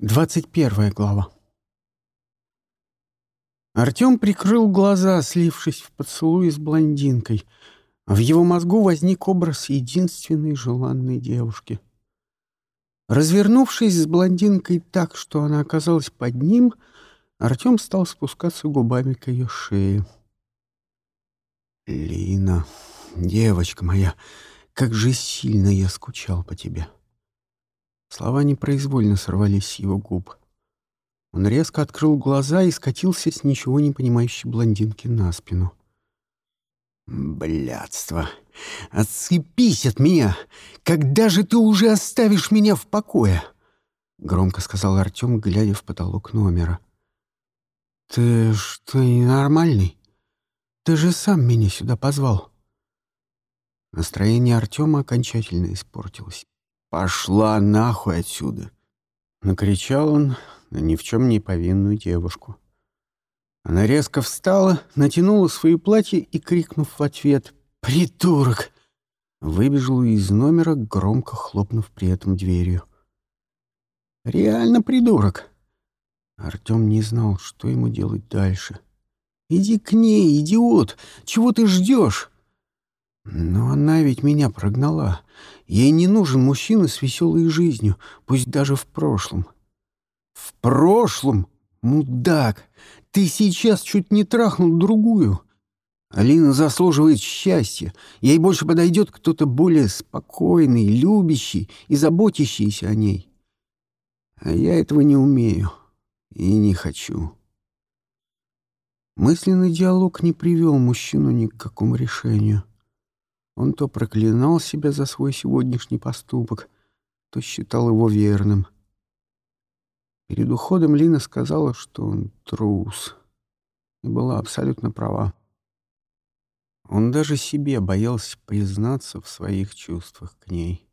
Двадцать первая глава. Артем прикрыл глаза, слившись в поцелуй с блондинкой. В его мозгу возник образ единственной желанной девушки. Развернувшись с блондинкой так, что она оказалась под ним, Артем стал спускаться губами к ее шее. «Лина, девочка моя, как же сильно я скучал по тебе!» Слова непроизвольно сорвались с его губ. Он резко открыл глаза и скатился с ничего не понимающей блондинки на спину. «Блядство! Отцепись от меня! Когда же ты уже оставишь меня в покое?» — громко сказал Артем, глядя в потолок номера. «Ты что, ненормальный? Ты же сам меня сюда позвал». Настроение Артема окончательно испортилось. «Пошла нахуй отсюда!» Накричал он на ни в чем не повинную девушку. Она резко встала, натянула свои платья и, крикнув в ответ «Придурок!», выбежала из номера, громко хлопнув при этом дверью. «Реально придурок!» Артем не знал, что ему делать дальше. «Иди к ней, идиот! Чего ты ждешь?» Но она ведь меня прогнала. Ей не нужен мужчина с веселой жизнью, пусть даже в прошлом. В прошлом? Мудак! Ты сейчас чуть не трахнул другую. Алина заслуживает счастья. Ей больше подойдет кто-то более спокойный, любящий и заботящийся о ней. А я этого не умею и не хочу. Мысленный диалог не привел мужчину ни к какому решению. Он то проклинал себя за свой сегодняшний поступок, то считал его верным. Перед уходом Лина сказала, что он трус, и была абсолютно права. Он даже себе боялся признаться в своих чувствах к ней.